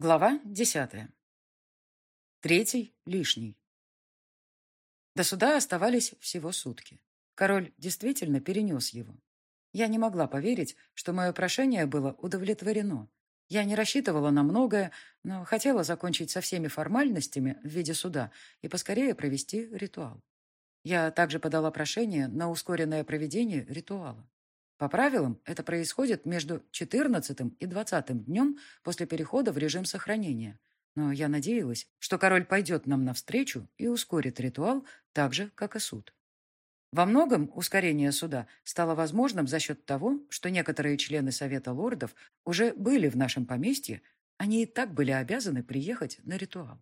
Глава десятая. Третий лишний. До суда оставались всего сутки. Король действительно перенес его. Я не могла поверить, что мое прошение было удовлетворено. Я не рассчитывала на многое, но хотела закончить со всеми формальностями в виде суда и поскорее провести ритуал. Я также подала прошение на ускоренное проведение ритуала. По правилам, это происходит между 14 и 20 днем после перехода в режим сохранения. Но я надеялась, что король пойдет нам навстречу и ускорит ритуал так же, как и суд. Во многом ускорение суда стало возможным за счет того, что некоторые члены Совета лордов уже были в нашем поместье, они и так были обязаны приехать на ритуал.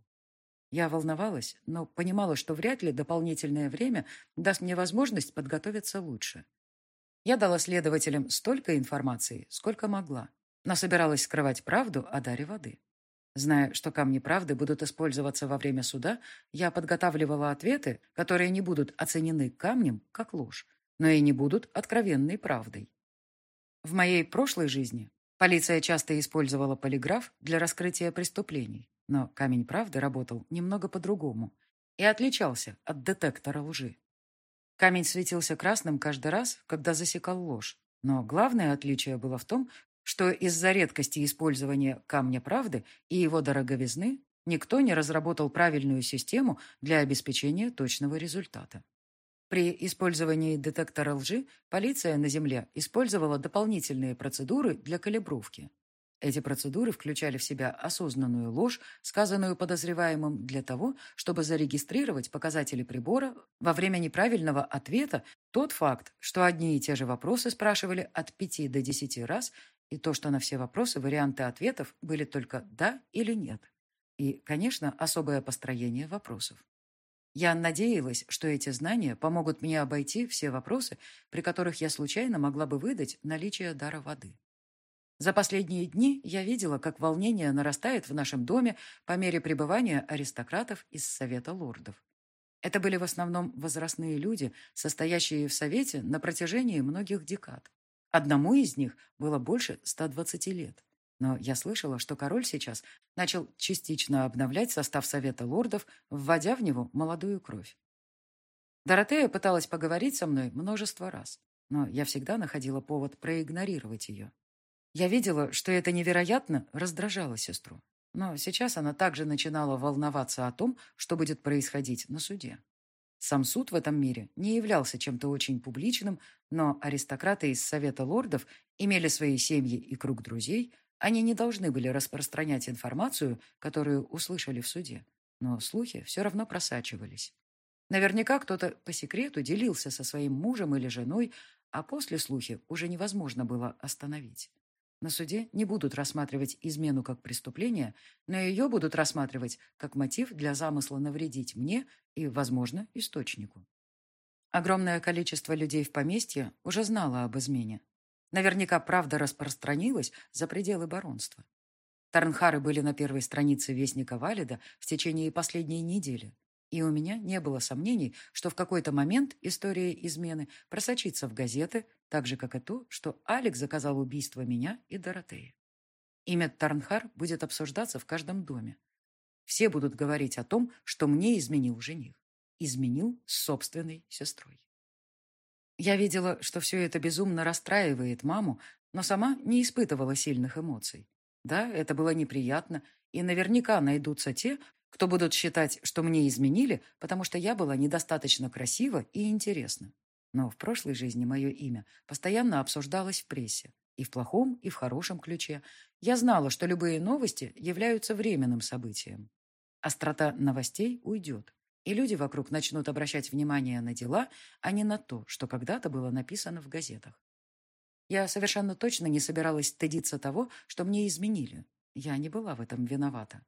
Я волновалась, но понимала, что вряд ли дополнительное время даст мне возможность подготовиться лучше. Я дала следователям столько информации, сколько могла, но собиралась скрывать правду о даре воды. Зная, что камни правды будут использоваться во время суда, я подготавливала ответы, которые не будут оценены камнем как ложь, но и не будут откровенной правдой. В моей прошлой жизни полиция часто использовала полиграф для раскрытия преступлений, но камень правды работал немного по-другому и отличался от детектора лжи. Камень светился красным каждый раз, когда засекал ложь. Но главное отличие было в том, что из-за редкости использования камня правды и его дороговизны никто не разработал правильную систему для обеспечения точного результата. При использовании детектора лжи полиция на Земле использовала дополнительные процедуры для калибровки. Эти процедуры включали в себя осознанную ложь, сказанную подозреваемым для того, чтобы зарегистрировать показатели прибора во время неправильного ответа тот факт, что одни и те же вопросы спрашивали от 5 до 10 раз, и то, что на все вопросы варианты ответов были только «да» или «нет». И, конечно, особое построение вопросов. Я надеялась, что эти знания помогут мне обойти все вопросы, при которых я случайно могла бы выдать наличие дара воды. За последние дни я видела, как волнение нарастает в нашем доме по мере пребывания аристократов из Совета лордов. Это были в основном возрастные люди, состоящие в Совете на протяжении многих декад. Одному из них было больше 120 лет. Но я слышала, что король сейчас начал частично обновлять состав Совета лордов, вводя в него молодую кровь. Доротея пыталась поговорить со мной множество раз, но я всегда находила повод проигнорировать ее. Я видела, что это невероятно раздражало сестру. Но сейчас она также начинала волноваться о том, что будет происходить на суде. Сам суд в этом мире не являлся чем-то очень публичным, но аристократы из Совета лордов имели свои семьи и круг друзей, они не должны были распространять информацию, которую услышали в суде. Но слухи все равно просачивались. Наверняка кто-то по секрету делился со своим мужем или женой, а после слухи уже невозможно было остановить. На суде не будут рассматривать измену как преступление, но ее будут рассматривать как мотив для замысла навредить мне и, возможно, источнику. Огромное количество людей в поместье уже знало об измене. Наверняка правда распространилась за пределы баронства. Тарнхары были на первой странице Вестника Валида в течение последней недели, и у меня не было сомнений, что в какой-то момент история измены просочится в газеты, так же, как и то, что Алекс заказал убийство меня и Доротеи. Имя Тарнхар будет обсуждаться в каждом доме. Все будут говорить о том, что мне изменил жених. Изменил собственной сестрой. Я видела, что все это безумно расстраивает маму, но сама не испытывала сильных эмоций. Да, это было неприятно, и наверняка найдутся те, кто будут считать, что мне изменили, потому что я была недостаточно красива и интересна. Но в прошлой жизни мое имя постоянно обсуждалось в прессе. И в плохом, и в хорошем ключе. Я знала, что любые новости являются временным событием. Острота новостей уйдет, и люди вокруг начнут обращать внимание на дела, а не на то, что когда-то было написано в газетах. Я совершенно точно не собиралась стыдиться того, что мне изменили. Я не была в этом виновата.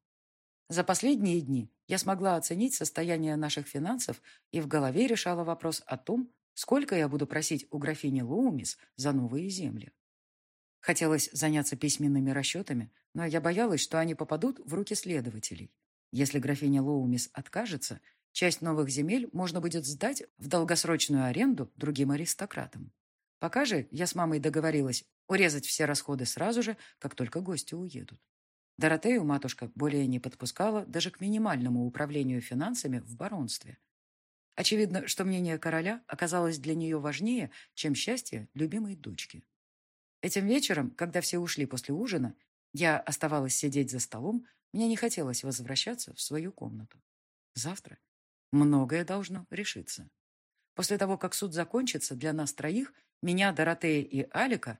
За последние дни я смогла оценить состояние наших финансов и в голове решала вопрос о том, Сколько я буду просить у графини Лоумис за новые земли? Хотелось заняться письменными расчетами, но я боялась, что они попадут в руки следователей. Если графиня Лоумис откажется, часть новых земель можно будет сдать в долгосрочную аренду другим аристократам. Пока же я с мамой договорилась урезать все расходы сразу же, как только гости уедут. Доротею матушка более не подпускала даже к минимальному управлению финансами в баронстве. Очевидно, что мнение короля оказалось для нее важнее, чем счастье любимой дочки. Этим вечером, когда все ушли после ужина, я оставалась сидеть за столом, мне не хотелось возвращаться в свою комнату. Завтра многое должно решиться. После того, как суд закончится для нас троих, меня, Доротея и Алика,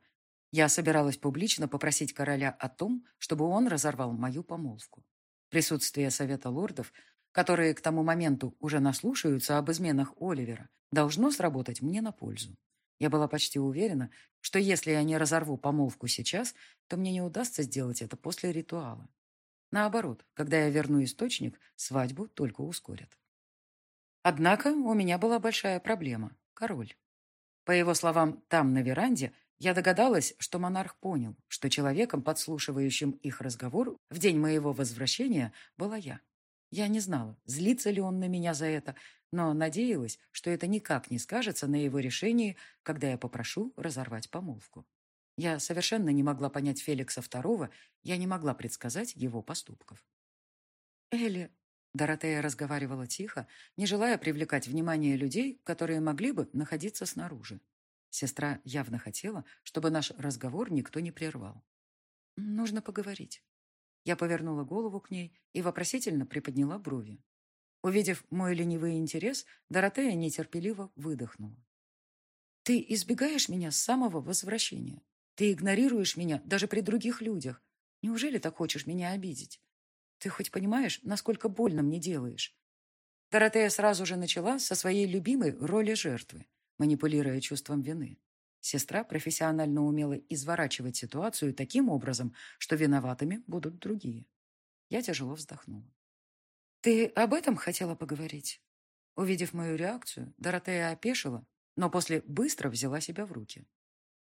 я собиралась публично попросить короля о том, чтобы он разорвал мою помолвку. Присутствие Совета лордов, которые к тому моменту уже наслушаются об изменах Оливера, должно сработать мне на пользу. Я была почти уверена, что если я не разорву помолвку сейчас, то мне не удастся сделать это после ритуала. Наоборот, когда я верну источник, свадьбу только ускорят. Однако у меня была большая проблема – король. По его словам, там, на веранде, я догадалась, что монарх понял, что человеком, подслушивающим их разговор в день моего возвращения, была я. Я не знала, злится ли он на меня за это, но надеялась, что это никак не скажется на его решении, когда я попрошу разорвать помолвку. Я совершенно не могла понять Феликса II, я не могла предсказать его поступков. «Элли», — Доротея разговаривала тихо, не желая привлекать внимание людей, которые могли бы находиться снаружи. Сестра явно хотела, чтобы наш разговор никто не прервал. «Нужно поговорить». Я повернула голову к ней и вопросительно приподняла брови. Увидев мой ленивый интерес, Доротея нетерпеливо выдохнула. «Ты избегаешь меня с самого возвращения. Ты игнорируешь меня даже при других людях. Неужели так хочешь меня обидеть? Ты хоть понимаешь, насколько больно мне делаешь?» Доротея сразу же начала со своей любимой роли жертвы, манипулируя чувством вины. Сестра профессионально умела изворачивать ситуацию таким образом, что виноватыми будут другие. Я тяжело вздохнула. «Ты об этом хотела поговорить?» Увидев мою реакцию, Доротея опешила, но после быстро взяла себя в руки.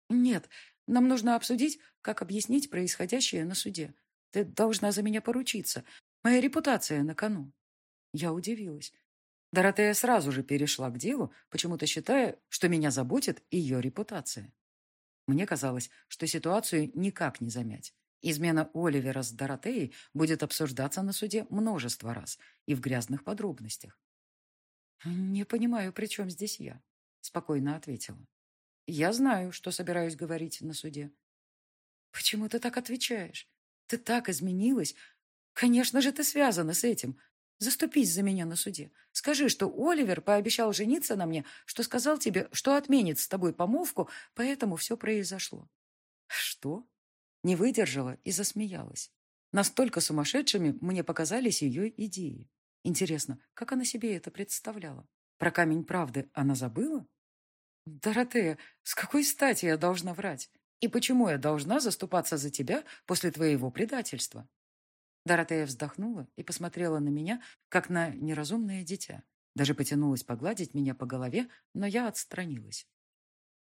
«Нет, нам нужно обсудить, как объяснить происходящее на суде. Ты должна за меня поручиться. Моя репутация на кону». Я удивилась. Доротея сразу же перешла к делу, почему-то считая, что меня заботит ее репутация. Мне казалось, что ситуацию никак не замять. Измена Оливера с Доротеей будет обсуждаться на суде множество раз и в грязных подробностях. «Не понимаю, при чем здесь я?» — спокойно ответила. «Я знаю, что собираюсь говорить на суде». «Почему ты так отвечаешь? Ты так изменилась. Конечно же, ты связана с этим. Заступись за меня на суде. Скажи, что Оливер пообещал жениться на мне, что сказал тебе, что отменит с тобой помолвку, поэтому все произошло». «Что?» Не выдержала и засмеялась. Настолько сумасшедшими мне показались ее идеи. Интересно, как она себе это представляла? Про камень правды она забыла? Доротея, с какой стати я должна врать? И почему я должна заступаться за тебя после твоего предательства? Доротея вздохнула и посмотрела на меня, как на неразумное дитя. Даже потянулась погладить меня по голове, но я отстранилась.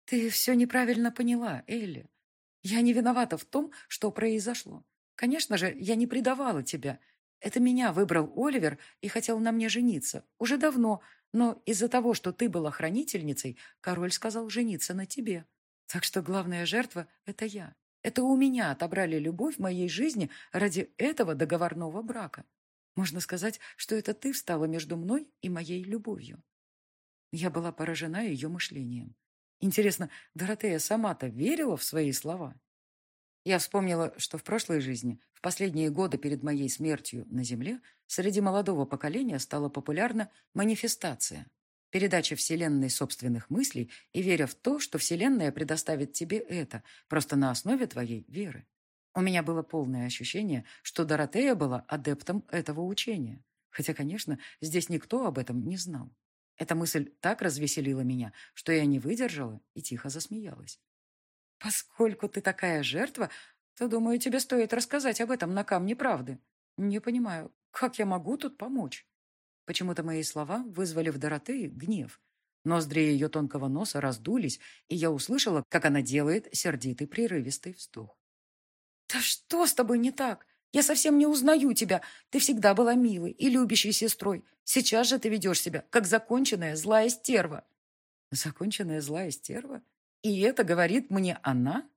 «Ты все неправильно поняла, Элли. Я не виновата в том, что произошло. Конечно же, я не предавала тебя. Это меня выбрал Оливер и хотел на мне жениться. Уже давно, но из-за того, что ты была хранительницей, король сказал жениться на тебе. Так что главная жертва — это я. Это у меня отобрали любовь в моей жизни ради этого договорного брака. Можно сказать, что это ты встала между мной и моей любовью. Я была поражена ее мышлением. Интересно, Доротея сама-то верила в свои слова? Я вспомнила, что в прошлой жизни, в последние годы перед моей смертью на Земле, среди молодого поколения стала популярна манифестация. Передача Вселенной собственных мыслей и веря в то, что Вселенная предоставит тебе это, просто на основе твоей веры. У меня было полное ощущение, что Доротея была адептом этого учения. Хотя, конечно, здесь никто об этом не знал. Эта мысль так развеселила меня, что я не выдержала и тихо засмеялась. «Поскольку ты такая жертва, то, думаю, тебе стоит рассказать об этом на камне правды. Не понимаю, как я могу тут помочь?» Почему-то мои слова вызвали в Доротее гнев. Ноздри ее тонкого носа раздулись, и я услышала, как она делает сердитый прерывистый вздох. «Да что с тобой не так? Я совсем не узнаю тебя. Ты всегда была милой и любящей сестрой. Сейчас же ты ведешь себя, как законченная злая стерва». «Законченная злая стерва? И это говорит мне она?»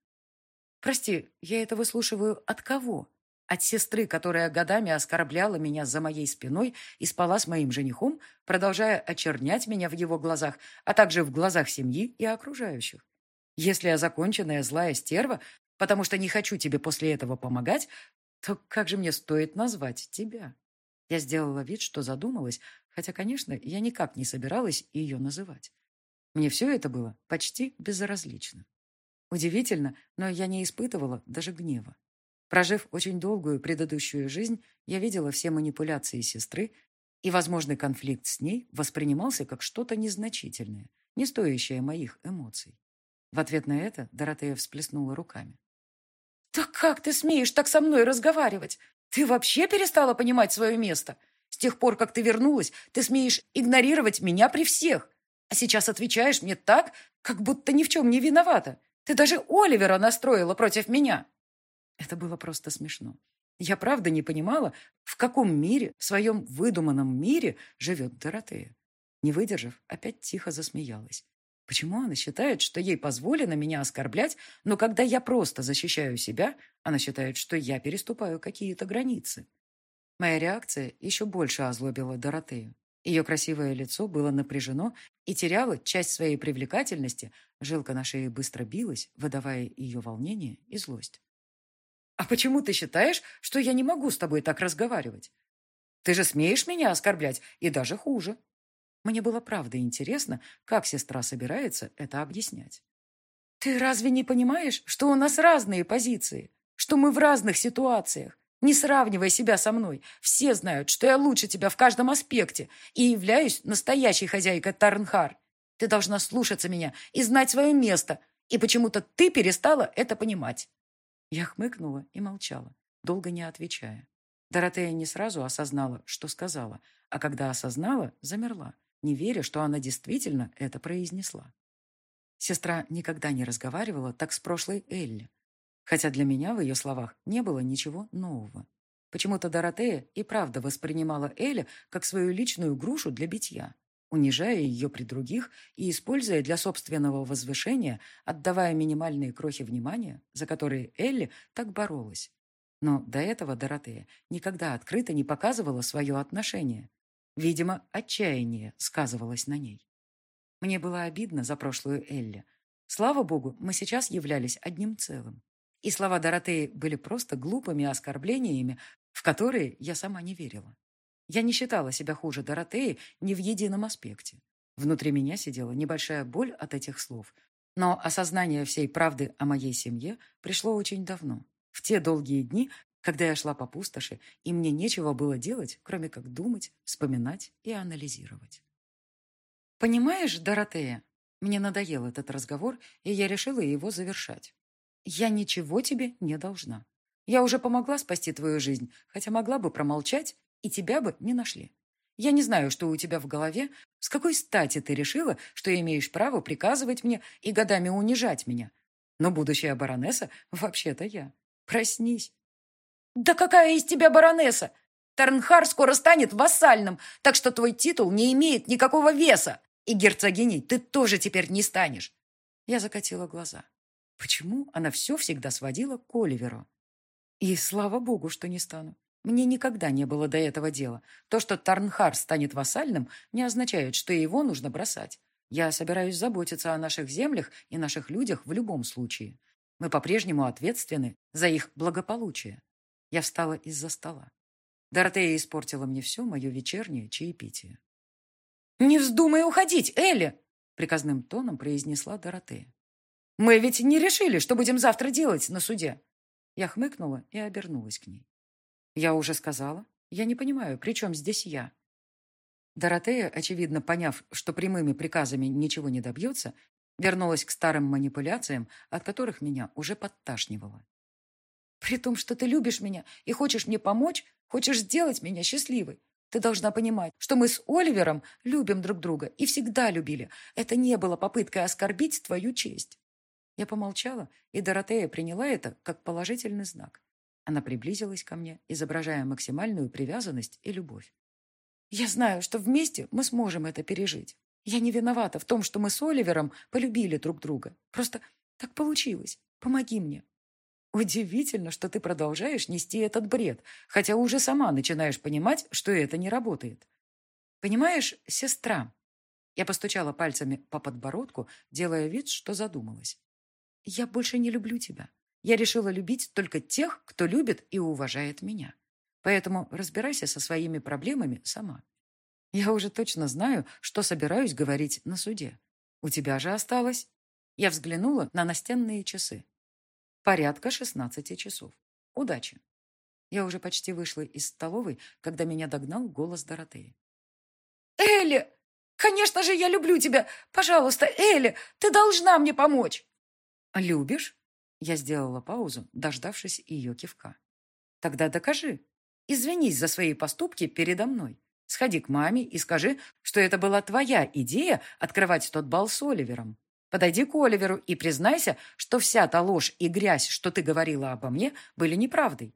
«Прости, я это выслушиваю от кого? От сестры, которая годами оскорбляла меня за моей спиной и спала с моим женихом, продолжая очернять меня в его глазах, а также в глазах семьи и окружающих. Если я законченная злая стерва, потому что не хочу тебе после этого помогать, то как же мне стоит назвать тебя? Я сделала вид, что задумалась, хотя, конечно, я никак не собиралась ее называть. Мне все это было почти безразлично. Удивительно, но я не испытывала даже гнева. Прожив очень долгую предыдущую жизнь, я видела все манипуляции сестры, и возможный конфликт с ней воспринимался как что-то незначительное, не стоящее моих эмоций. В ответ на это Доротея всплеснула руками. «Да как ты смеешь так со мной разговаривать? Ты вообще перестала понимать свое место? С тех пор, как ты вернулась, ты смеешь игнорировать меня при всех. А сейчас отвечаешь мне так, как будто ни в чем не виновата. Ты даже Оливера настроила против меня». Это было просто смешно. Я правда не понимала, в каком мире, в своем выдуманном мире, живет Доротея. Не выдержав, опять тихо засмеялась. Почему она считает, что ей позволено меня оскорблять, но когда я просто защищаю себя, она считает, что я переступаю какие-то границы? Моя реакция еще больше озлобила Доротею. Ее красивое лицо было напряжено и теряло часть своей привлекательности, жилка на шее быстро билась, выдавая ее волнение и злость. «А почему ты считаешь, что я не могу с тобой так разговаривать? Ты же смеешь меня оскорблять, и даже хуже». Мне было правда интересно, как сестра собирается это объяснять. «Ты разве не понимаешь, что у нас разные позиции? Что мы в разных ситуациях? Не сравнивай себя со мной. Все знают, что я лучше тебя в каждом аспекте и являюсь настоящей хозяйкой Тарнхар. Ты должна слушаться меня и знать свое место, и почему-то ты перестала это понимать. Я хмыкнула и молчала, долго не отвечая. Доротея не сразу осознала, что сказала, а когда осознала, замерла, не веря, что она действительно это произнесла. Сестра никогда не разговаривала так с прошлой Элли, хотя для меня в ее словах не было ничего нового. Почему-то Доротея и правда воспринимала Элли как свою личную грушу для битья унижая ее при других и используя для собственного возвышения, отдавая минимальные крохи внимания, за которые Элли так боролась. Но до этого Доротея никогда открыто не показывала свое отношение. Видимо, отчаяние сказывалось на ней. Мне было обидно за прошлую Элли. Слава богу, мы сейчас являлись одним целым. И слова Доротеи были просто глупыми оскорблениями, в которые я сама не верила. Я не считала себя хуже Доротеи ни в едином аспекте. Внутри меня сидела небольшая боль от этих слов, но осознание всей правды о моей семье пришло очень давно, в те долгие дни, когда я шла по пустоши, и мне нечего было делать, кроме как думать, вспоминать и анализировать. «Понимаешь, Доротея, мне надоел этот разговор, и я решила его завершать. Я ничего тебе не должна. Я уже помогла спасти твою жизнь, хотя могла бы промолчать и тебя бы не нашли. Я не знаю, что у тебя в голове. С какой стати ты решила, что имеешь право приказывать мне и годами унижать меня? Но будущая баронесса вообще-то я. Проснись. Да какая из тебя баронесса? Тарнхар скоро станет вассальным, так что твой титул не имеет никакого веса. И герцогиней ты тоже теперь не станешь. Я закатила глаза. Почему она все всегда сводила к Оливеру? И слава богу, что не стану. Мне никогда не было до этого дела. То, что Тарнхар станет вассальным, не означает, что его нужно бросать. Я собираюсь заботиться о наших землях и наших людях в любом случае. Мы по-прежнему ответственны за их благополучие. Я встала из-за стола. Доротея испортила мне все мое вечернее чаепитие. «Не вздумай уходить, Элли!» приказным тоном произнесла Доротея. «Мы ведь не решили, что будем завтра делать на суде!» Я хмыкнула и обернулась к ней. Я уже сказала. Я не понимаю, при чем здесь я? Доротея, очевидно поняв, что прямыми приказами ничего не добьется, вернулась к старым манипуляциям, от которых меня уже подташнивало. «При том, что ты любишь меня и хочешь мне помочь, хочешь сделать меня счастливой, ты должна понимать, что мы с Оливером любим друг друга и всегда любили. Это не было попыткой оскорбить твою честь». Я помолчала, и Доротея приняла это как положительный знак. Она приблизилась ко мне, изображая максимальную привязанность и любовь. «Я знаю, что вместе мы сможем это пережить. Я не виновата в том, что мы с Оливером полюбили друг друга. Просто так получилось. Помоги мне». Удивительно, что ты продолжаешь нести этот бред, хотя уже сама начинаешь понимать, что это не работает. Понимаешь, сестра, я постучала пальцами по подбородку, делая вид, что задумалась. Я больше не люблю тебя. Я решила любить только тех, кто любит и уважает меня. Поэтому разбирайся со своими проблемами сама. Я уже точно знаю, что собираюсь говорить на суде. У тебя же осталось. Я взглянула на настенные часы. Порядка 16 часов. Удачи. Я уже почти вышла из столовой, когда меня догнал голос Доротеи. «Элли! Конечно же, я люблю тебя! Пожалуйста, Элли, ты должна мне помочь!» «Любишь?» Я сделала паузу, дождавшись ее кивка. «Тогда докажи. Извинись за свои поступки передо мной. Сходи к маме и скажи, что это была твоя идея открывать тот бал с Оливером. Подойди к Оливеру и признайся, что вся та ложь и грязь, что ты говорила обо мне, были неправдой.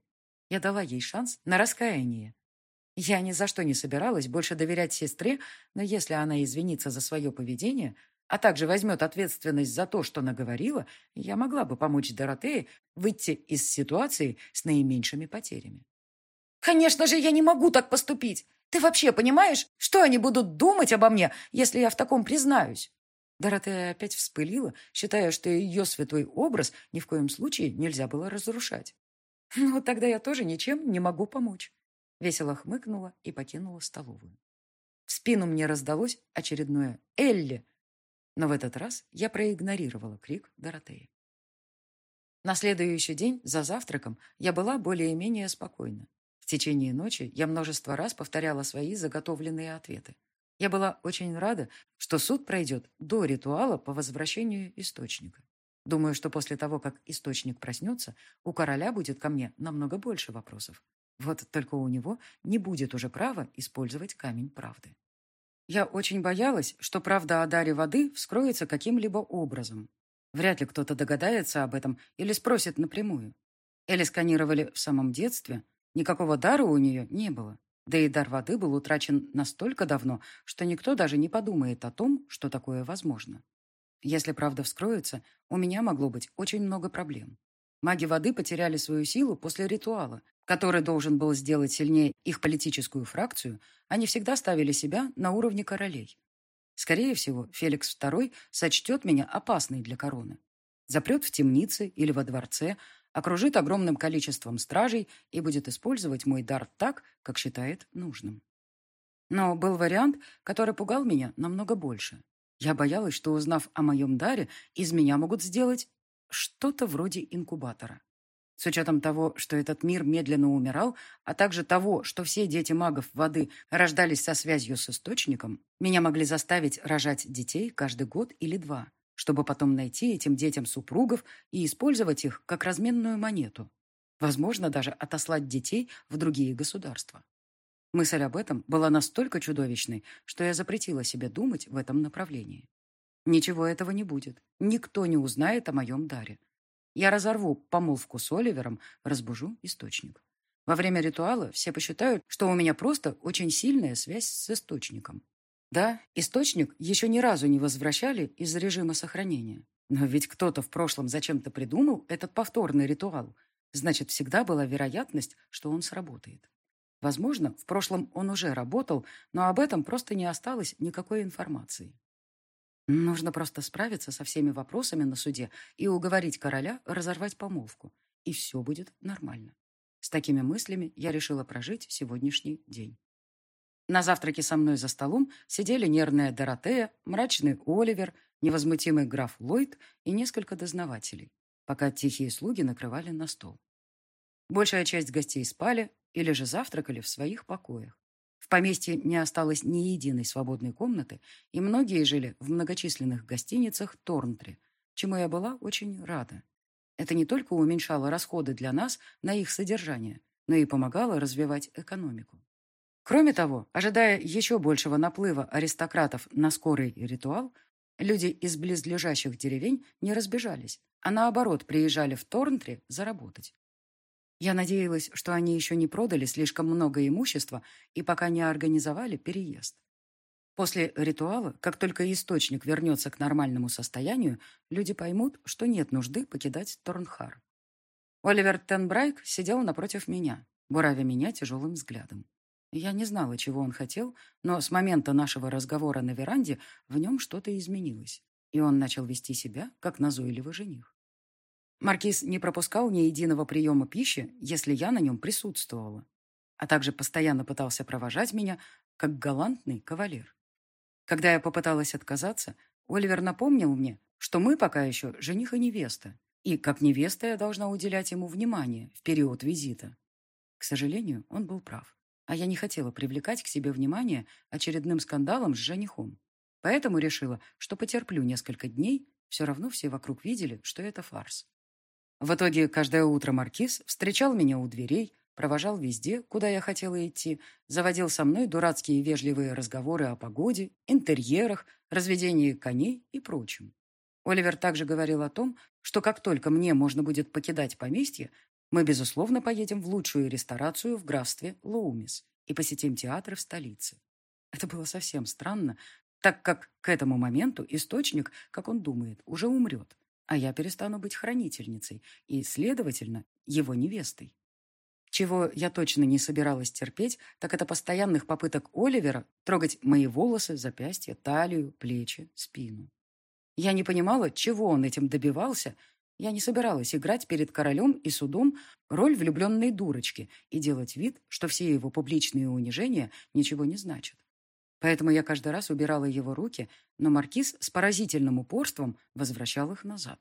Я дала ей шанс на раскаяние. Я ни за что не собиралась больше доверять сестре, но если она извинится за свое поведение, а также возьмет ответственность за то, что наговорила, я могла бы помочь Доротее выйти из ситуации с наименьшими потерями. «Конечно же, я не могу так поступить! Ты вообще понимаешь, что они будут думать обо мне, если я в таком признаюсь?» Доротея опять вспылила, считая, что ее святой образ ни в коем случае нельзя было разрушать. «Ну, тогда я тоже ничем не могу помочь». Весело хмыкнула и покинула столовую. В спину мне раздалось очередное «Элли!», но в этот раз я проигнорировала крик Доротеи. На следующий день за завтраком я была более-менее спокойна. В течение ночи я множество раз повторяла свои заготовленные ответы. Я была очень рада, что суд пройдет до ритуала по возвращению источника. Думаю, что после того, как источник проснется, у короля будет ко мне намного больше вопросов. Вот только у него не будет уже права использовать камень правды. Я очень боялась, что правда о даре воды вскроется каким-либо образом. Вряд ли кто-то догадается об этом или спросит напрямую. Или сканировали в самом детстве, никакого дара у нее не было. Да и дар воды был утрачен настолько давно, что никто даже не подумает о том, что такое возможно. Если правда вскроется, у меня могло быть очень много проблем. Маги воды потеряли свою силу после ритуала, который должен был сделать сильнее их политическую фракцию, они всегда ставили себя на уровне королей. Скорее всего, Феликс II сочтет меня опасной для короны. Запрет в темнице или во дворце, окружит огромным количеством стражей и будет использовать мой дар так, как считает нужным. Но был вариант, который пугал меня намного больше. Я боялась, что, узнав о моем даре, из меня могут сделать что-то вроде инкубатора. С учетом того, что этот мир медленно умирал, а также того, что все дети магов воды рождались со связью с источником, меня могли заставить рожать детей каждый год или два чтобы потом найти этим детям супругов и использовать их как разменную монету. Возможно, даже отослать детей в другие государства. Мысль об этом была настолько чудовищной, что я запретила себе думать в этом направлении. Ничего этого не будет. Никто не узнает о моем даре. Я разорву помолвку с Оливером, разбужу источник. Во время ритуала все посчитают, что у меня просто очень сильная связь с источником. Да, источник еще ни разу не возвращали из режима сохранения. Но ведь кто-то в прошлом зачем-то придумал этот повторный ритуал. Значит, всегда была вероятность, что он сработает. Возможно, в прошлом он уже работал, но об этом просто не осталось никакой информации. Нужно просто справиться со всеми вопросами на суде и уговорить короля разорвать помолвку. И все будет нормально. С такими мыслями я решила прожить сегодняшний день. На завтраке со мной за столом сидели нервная Доротея, мрачный Оливер, невозмутимый граф Ллойд и несколько дознавателей, пока тихие слуги накрывали на стол. Большая часть гостей спали или же завтракали в своих покоях. В поместье не осталось ни единой свободной комнаты, и многие жили в многочисленных гостиницах Торнтри, чему я была очень рада. Это не только уменьшало расходы для нас на их содержание, но и помогало развивать экономику. Кроме того, ожидая еще большего наплыва аристократов на скорый ритуал, люди из близлежащих деревень не разбежались, а наоборот приезжали в Торнтри заработать. Я надеялась, что они еще не продали слишком много имущества и пока не организовали переезд. После ритуала, как только источник вернется к нормальному состоянию, люди поймут, что нет нужды покидать Торнхар. Оливер Тенбрайк сидел напротив меня, буравя меня тяжелым взглядом. Я не знала, чего он хотел, но с момента нашего разговора на веранде в нем что-то изменилось, и он начал вести себя, как назойливый жених. Маркиз не пропускал ни единого приема пищи, если я на нем присутствовала, а также постоянно пытался провожать меня, как галантный кавалер. Когда я попыталась отказаться, Оливер напомнил мне, что мы пока еще жених и невеста, и как невеста я должна уделять ему внимание в период визита. К сожалению, он был прав а я не хотела привлекать к себе внимание очередным скандалом с женихом. Поэтому решила, что потерплю несколько дней, все равно все вокруг видели, что это фарс. В итоге каждое утро Маркиз встречал меня у дверей, провожал везде, куда я хотела идти, заводил со мной дурацкие вежливые разговоры о погоде, интерьерах, разведении коней и прочем. Оливер также говорил о том, что как только мне можно будет покидать поместье, мы, безусловно, поедем в лучшую ресторацию в графстве Лоумис и посетим театры в столице. Это было совсем странно, так как к этому моменту источник, как он думает, уже умрет, а я перестану быть хранительницей и, следовательно, его невестой. Чего я точно не собиралась терпеть, так это постоянных попыток Оливера трогать мои волосы, запястья, талию, плечи, спину. Я не понимала, чего он этим добивался, я не собиралась играть перед королем и судом роль влюбленной дурочки и делать вид, что все его публичные унижения ничего не значат. Поэтому я каждый раз убирала его руки, но маркиз с поразительным упорством возвращал их назад.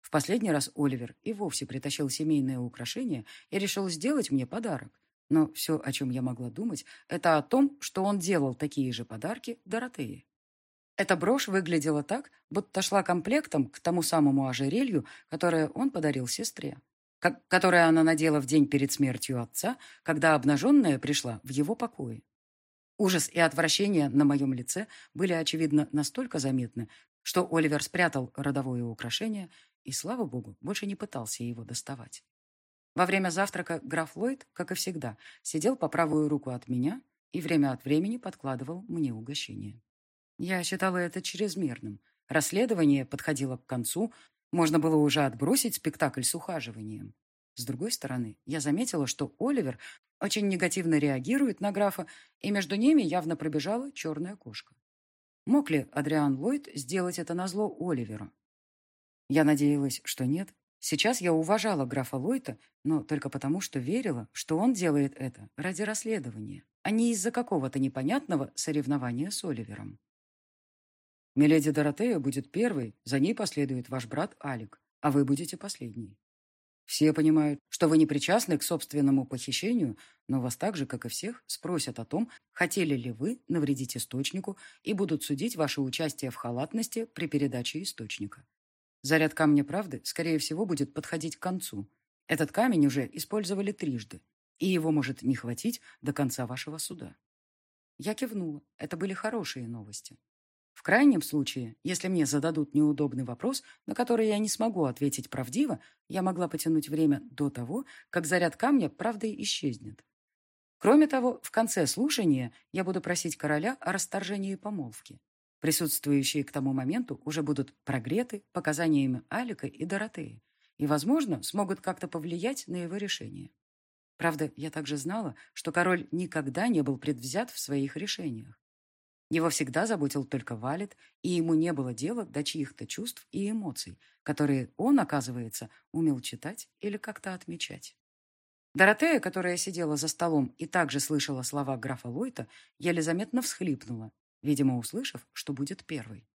В последний раз Оливер и вовсе притащил семейное украшение и решил сделать мне подарок. Но все, о чем я могла думать, это о том, что он делал такие же подарки Доротее. Эта брошь выглядела так, будто шла комплектом к тому самому ожерелью, которое он подарил сестре, как, которое она надела в день перед смертью отца, когда обнаженная пришла в его покое. Ужас и отвращение на моем лице были, очевидно, настолько заметны, что Оливер спрятал родовое украшение и, слава богу, больше не пытался его доставать. Во время завтрака граф Ллойд, как и всегда, сидел по правую руку от меня и время от времени подкладывал мне угощение. Я считала это чрезмерным. Расследование подходило к концу, можно было уже отбросить спектакль с ухаживанием. С другой стороны, я заметила, что Оливер очень негативно реагирует на графа, и между ними явно пробежала черная кошка. Мог ли Адриан Ллойд сделать это назло Оливеру? Я надеялась, что нет. Сейчас я уважала графа Ллойта, но только потому, что верила, что он делает это ради расследования, а не из-за какого-то непонятного соревнования с Оливером. Миледи Доротея будет первой, за ней последует ваш брат Алик, а вы будете последней. Все понимают, что вы не причастны к собственному похищению, но вас так же, как и всех, спросят о том, хотели ли вы навредить источнику и будут судить ваше участие в халатности при передаче источника. Заряд камня правды, скорее всего, будет подходить к концу. Этот камень уже использовали трижды, и его может не хватить до конца вашего суда. Я кивнула. Это были хорошие новости. В крайнем случае, если мне зададут неудобный вопрос, на который я не смогу ответить правдиво, я могла потянуть время до того, как заряд камня правдой исчезнет. Кроме того, в конце слушания я буду просить короля о расторжении помолвки. Присутствующие к тому моменту уже будут прогреты показаниями Алика и Доротеи и, возможно, смогут как-то повлиять на его решение. Правда, я также знала, что король никогда не был предвзят в своих решениях. Его всегда заботил только Валет, и ему не было дела до чьих-то чувств и эмоций, которые он, оказывается, умел читать или как-то отмечать. Доротея, которая сидела за столом и также слышала слова графа Лойта, еле заметно всхлипнула, видимо, услышав, что будет первой.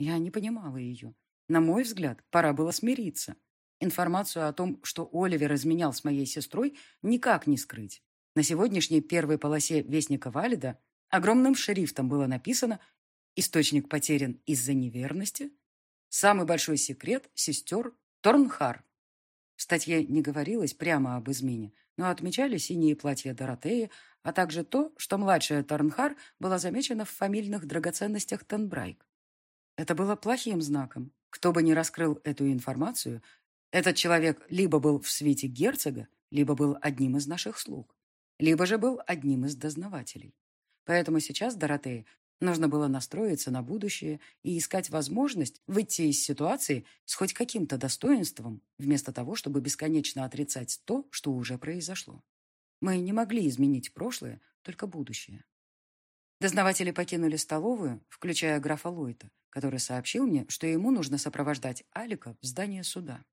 Я не понимала ее. На мой взгляд, пора было смириться. Информацию о том, что Оливер изменял с моей сестрой, никак не скрыть. На сегодняшней первой полосе Вестника Валида Огромным шрифтом было написано «Источник потерян из-за неверности. Самый большой секрет сестер Торнхар». В статье не говорилось прямо об измене, но отмечали синие платья Доротеи, а также то, что младшая Торнхар была замечена в фамильных драгоценностях Тенбрайк. Это было плохим знаком. Кто бы ни раскрыл эту информацию, этот человек либо был в свете герцога, либо был одним из наших слуг, либо же был одним из дознавателей. Поэтому сейчас Доротея Нужно было настроиться на будущее и искать возможность выйти из ситуации с хоть каким-то достоинством, вместо того, чтобы бесконечно отрицать то, что уже произошло. Мы не могли изменить прошлое, только будущее. Дознаватели покинули столовую, включая графа Лойта, который сообщил мне, что ему нужно сопровождать Алика в здание суда.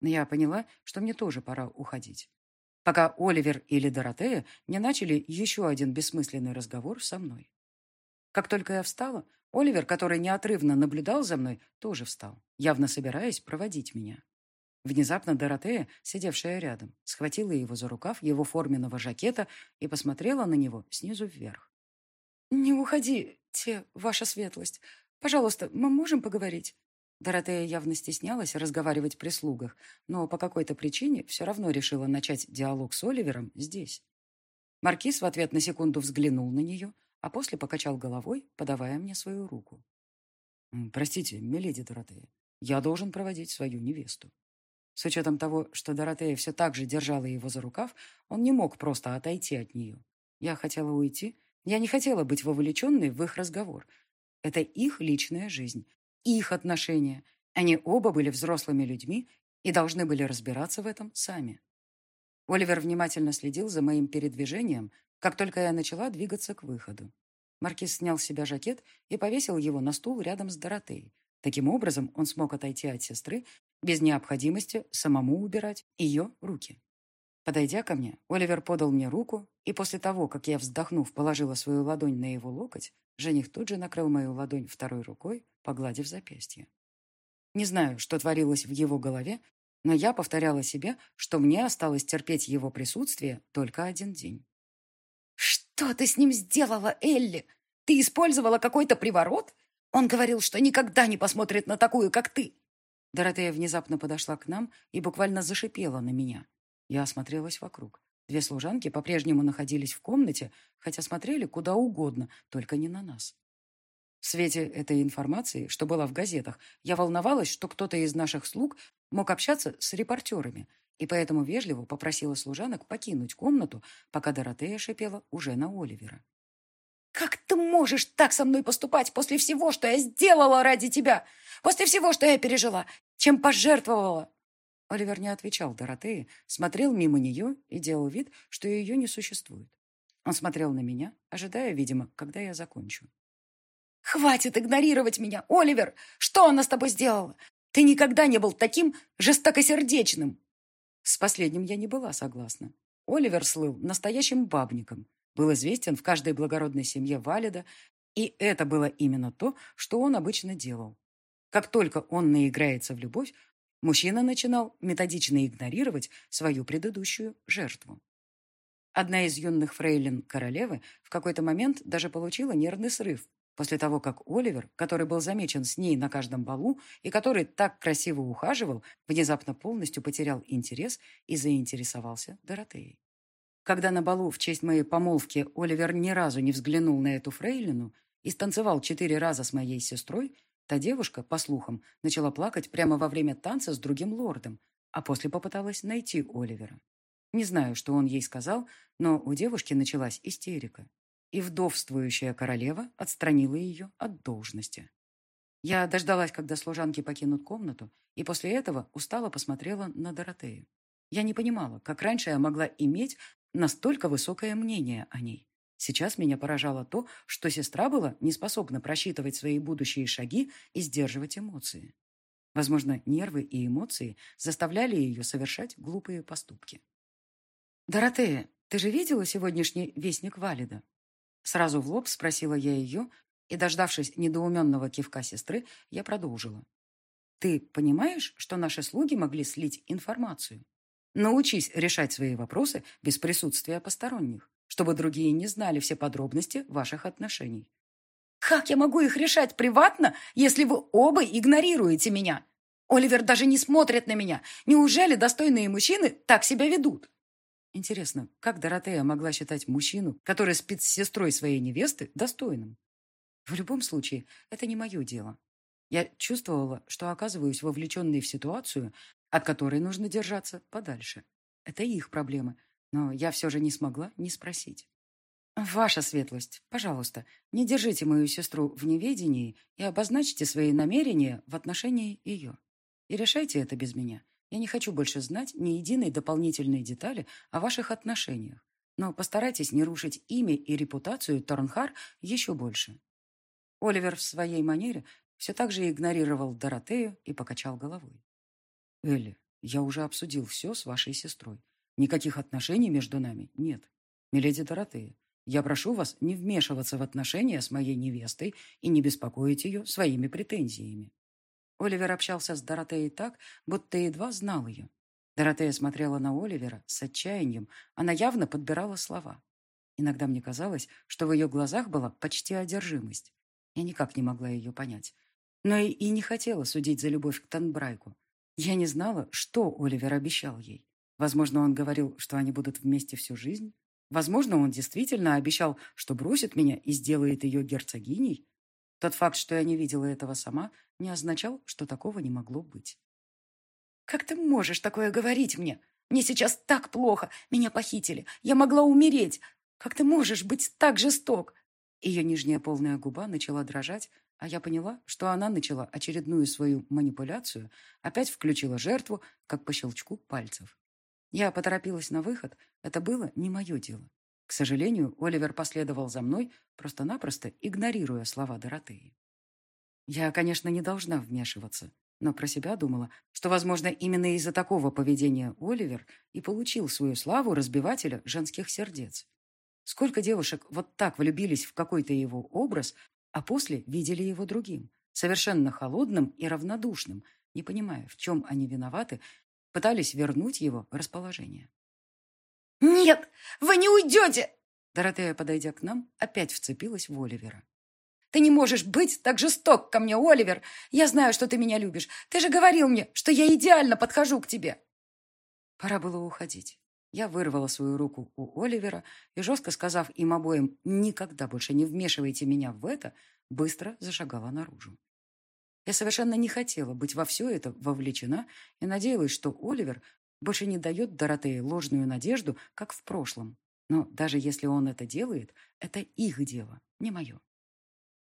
Но я поняла, что мне тоже пора уходить. Пока Оливер или Доротея не начали еще один бессмысленный разговор со мной. Как только я встала, Оливер, который неотрывно наблюдал за мной, тоже встал, явно собираясь проводить меня. Внезапно Доротея, сидевшая рядом, схватила его за рукав его форменного жакета и посмотрела на него снизу вверх. «Не уходите, ваша светлость. Пожалуйста, мы можем поговорить?» Доротея явно стеснялась разговаривать при слугах, но по какой-то причине все равно решила начать диалог с Оливером здесь. Маркиз в ответ на секунду взглянул на нее, а после покачал головой, подавая мне свою руку. «Простите, миледи Доротея, я должен проводить свою невесту». С учетом того, что Доротея все так же держала его за рукав, он не мог просто отойти от нее. Я хотела уйти, я не хотела быть вовлеченной в их разговор. Это их личная жизнь, их отношения. Они оба были взрослыми людьми и должны были разбираться в этом сами. Оливер внимательно следил за моим передвижением, как только я начала двигаться к выходу. Маркиз снял с себя жакет и повесил его на стул рядом с Доротеей. Таким образом, он смог отойти от сестры без необходимости самому убирать ее руки. Подойдя ко мне, Оливер подал мне руку, и после того, как я, вздохнув, положила свою ладонь на его локоть, жених тут же накрыл мою ладонь второй рукой, погладив запястье. Не знаю, что творилось в его голове, но я повторяла себе, что мне осталось терпеть его присутствие только один день. «Что ты с ним сделала, Элли? Ты использовала какой-то приворот? Он говорил, что никогда не посмотрит на такую, как ты!» Доротея внезапно подошла к нам и буквально зашипела на меня. Я осмотрелась вокруг. Две служанки по-прежнему находились в комнате, хотя смотрели куда угодно, только не на нас. В свете этой информации, что была в газетах, я волновалась, что кто-то из наших слуг мог общаться с репортерами, и поэтому вежливо попросила служанок покинуть комнату, пока Доротея шипела уже на Оливера. «Как ты можешь так со мной поступать после всего, что я сделала ради тебя? После всего, что я пережила? Чем пожертвовала?» Оливер не отвечал Доротее, смотрел мимо нее и делал вид, что ее не существует. Он смотрел на меня, ожидая, видимо, когда я закончу. «Хватит игнорировать меня, Оливер! Что она с тобой сделала? Ты никогда не был таким жестокосердечным!» С последним я не была согласна. Оливер слыл настоящим бабником, был известен в каждой благородной семье Валида, и это было именно то, что он обычно делал. Как только он наиграется в любовь, мужчина начинал методично игнорировать свою предыдущую жертву. Одна из юных фрейлин королевы в какой-то момент даже получила нервный срыв после того, как Оливер, который был замечен с ней на каждом балу и который так красиво ухаживал, внезапно полностью потерял интерес и заинтересовался Доротеей. Когда на балу в честь моей помолвки Оливер ни разу не взглянул на эту фрейлину и станцевал четыре раза с моей сестрой, та девушка, по слухам, начала плакать прямо во время танца с другим лордом, а после попыталась найти Оливера. Не знаю, что он ей сказал, но у девушки началась истерика и вдовствующая королева отстранила ее от должности. Я дождалась, когда служанки покинут комнату, и после этого устало посмотрела на Доротею. Я не понимала, как раньше я могла иметь настолько высокое мнение о ней. Сейчас меня поражало то, что сестра была не способна просчитывать свои будущие шаги и сдерживать эмоции. Возможно, нервы и эмоции заставляли ее совершать глупые поступки. «Доротея, ты же видела сегодняшний вестник Валида?» Сразу в лоб спросила я ее, и, дождавшись недоуменного кивка сестры, я продолжила. «Ты понимаешь, что наши слуги могли слить информацию? Научись решать свои вопросы без присутствия посторонних, чтобы другие не знали все подробности ваших отношений». «Как я могу их решать приватно, если вы оба игнорируете меня? Оливер даже не смотрит на меня. Неужели достойные мужчины так себя ведут?» Интересно, как Доротея могла считать мужчину, который спит с сестрой своей невесты, достойным? В любом случае, это не мое дело. Я чувствовала, что оказываюсь вовлеченной в ситуацию, от которой нужно держаться подальше. Это их проблемы, но я все же не смогла не спросить. «Ваша светлость, пожалуйста, не держите мою сестру в неведении и обозначьте свои намерения в отношении ее. И решайте это без меня. Я не хочу больше знать ни единой дополнительной детали о ваших отношениях, но постарайтесь не рушить имя и репутацию Торнхар еще больше». Оливер в своей манере все так же игнорировал Доротею и покачал головой. «Элли, я уже обсудил все с вашей сестрой. Никаких отношений между нами нет. Миледи Доротея, я прошу вас не вмешиваться в отношения с моей невестой и не беспокоить ее своими претензиями. Оливер общался с Доротеей так, будто едва знал ее. Доротея смотрела на Оливера с отчаянием. Она явно подбирала слова. Иногда мне казалось, что в ее глазах была почти одержимость. Я никак не могла ее понять. Но и, и не хотела судить за любовь к Танбрайку. Я не знала, что Оливер обещал ей. Возможно, он говорил, что они будут вместе всю жизнь. Возможно, он действительно обещал, что бросит меня и сделает ее герцогиней. Тот факт, что я не видела этого сама, не означал, что такого не могло быть. «Как ты можешь такое говорить мне? Мне сейчас так плохо. Меня похитили. Я могла умереть. Как ты можешь быть так жесток?» Ее нижняя полная губа начала дрожать, а я поняла, что она начала очередную свою манипуляцию, опять включила жертву, как по щелчку пальцев. Я поторопилась на выход. Это было не мое дело. К сожалению, Оливер последовал за мной, просто-напросто игнорируя слова Доротеи. Я, конечно, не должна вмешиваться, но про себя думала, что, возможно, именно из-за такого поведения Оливер и получил свою славу разбивателя женских сердец. Сколько девушек вот так влюбились в какой-то его образ, а после видели его другим, совершенно холодным и равнодушным, не понимая, в чем они виноваты пытались вернуть его расположение. «Нет, вы не уйдете!» Доротея, подойдя к нам, опять вцепилась в Оливера. «Ты не можешь быть так жесток ко мне, Оливер! Я знаю, что ты меня любишь. Ты же говорил мне, что я идеально подхожу к тебе!» Пора было уходить. Я вырвала свою руку у Оливера и, жестко сказав им обоим «никогда больше не вмешивайте меня в это», быстро зашагала наружу. Я совершенно не хотела быть во все это вовлечена и надеялась, что Оливер больше не дает Доротее ложную надежду, как в прошлом. Но даже если он это делает, это их дело, не мое.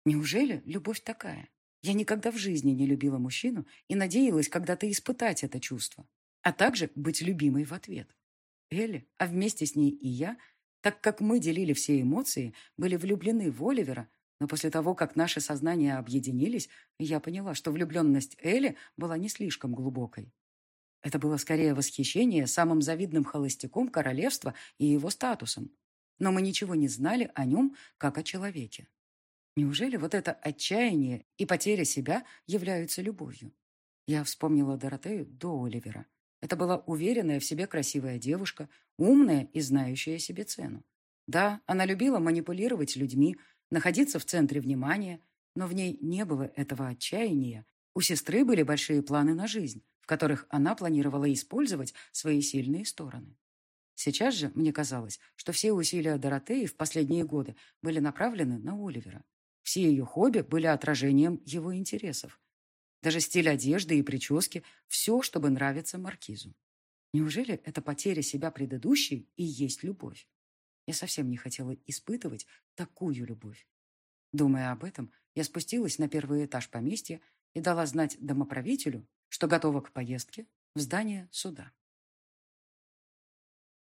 Неужели любовь такая? Я никогда в жизни не любила мужчину и надеялась когда-то испытать это чувство, а также быть любимой в ответ. Элли, а вместе с ней и я, так как мы делили все эмоции, были влюблены в Оливера, но после того, как наши сознания объединились, я поняла, что влюбленность Элли была не слишком глубокой. Это было скорее восхищение самым завидным холостяком королевства и его статусом. Но мы ничего не знали о нем, как о человеке. Неужели вот это отчаяние и потеря себя являются любовью? Я вспомнила Доротею до Оливера. Это была уверенная в себе красивая девушка, умная и знающая себе цену. Да, она любила манипулировать людьми, находиться в центре внимания, но в ней не было этого отчаяния. У сестры были большие планы на жизнь, в которых она планировала использовать свои сильные стороны. Сейчас же мне казалось, что все усилия Доротеи в последние годы были направлены на Оливера. Все ее хобби были отражением его интересов. Даже стиль одежды и прически – все, чтобы нравиться Маркизу. Неужели это потеря себя предыдущей и есть любовь? Я совсем не хотела испытывать такую любовь. Думая об этом, я спустилась на первый этаж поместья и дала знать домоправителю, что готова к поездке в здание суда.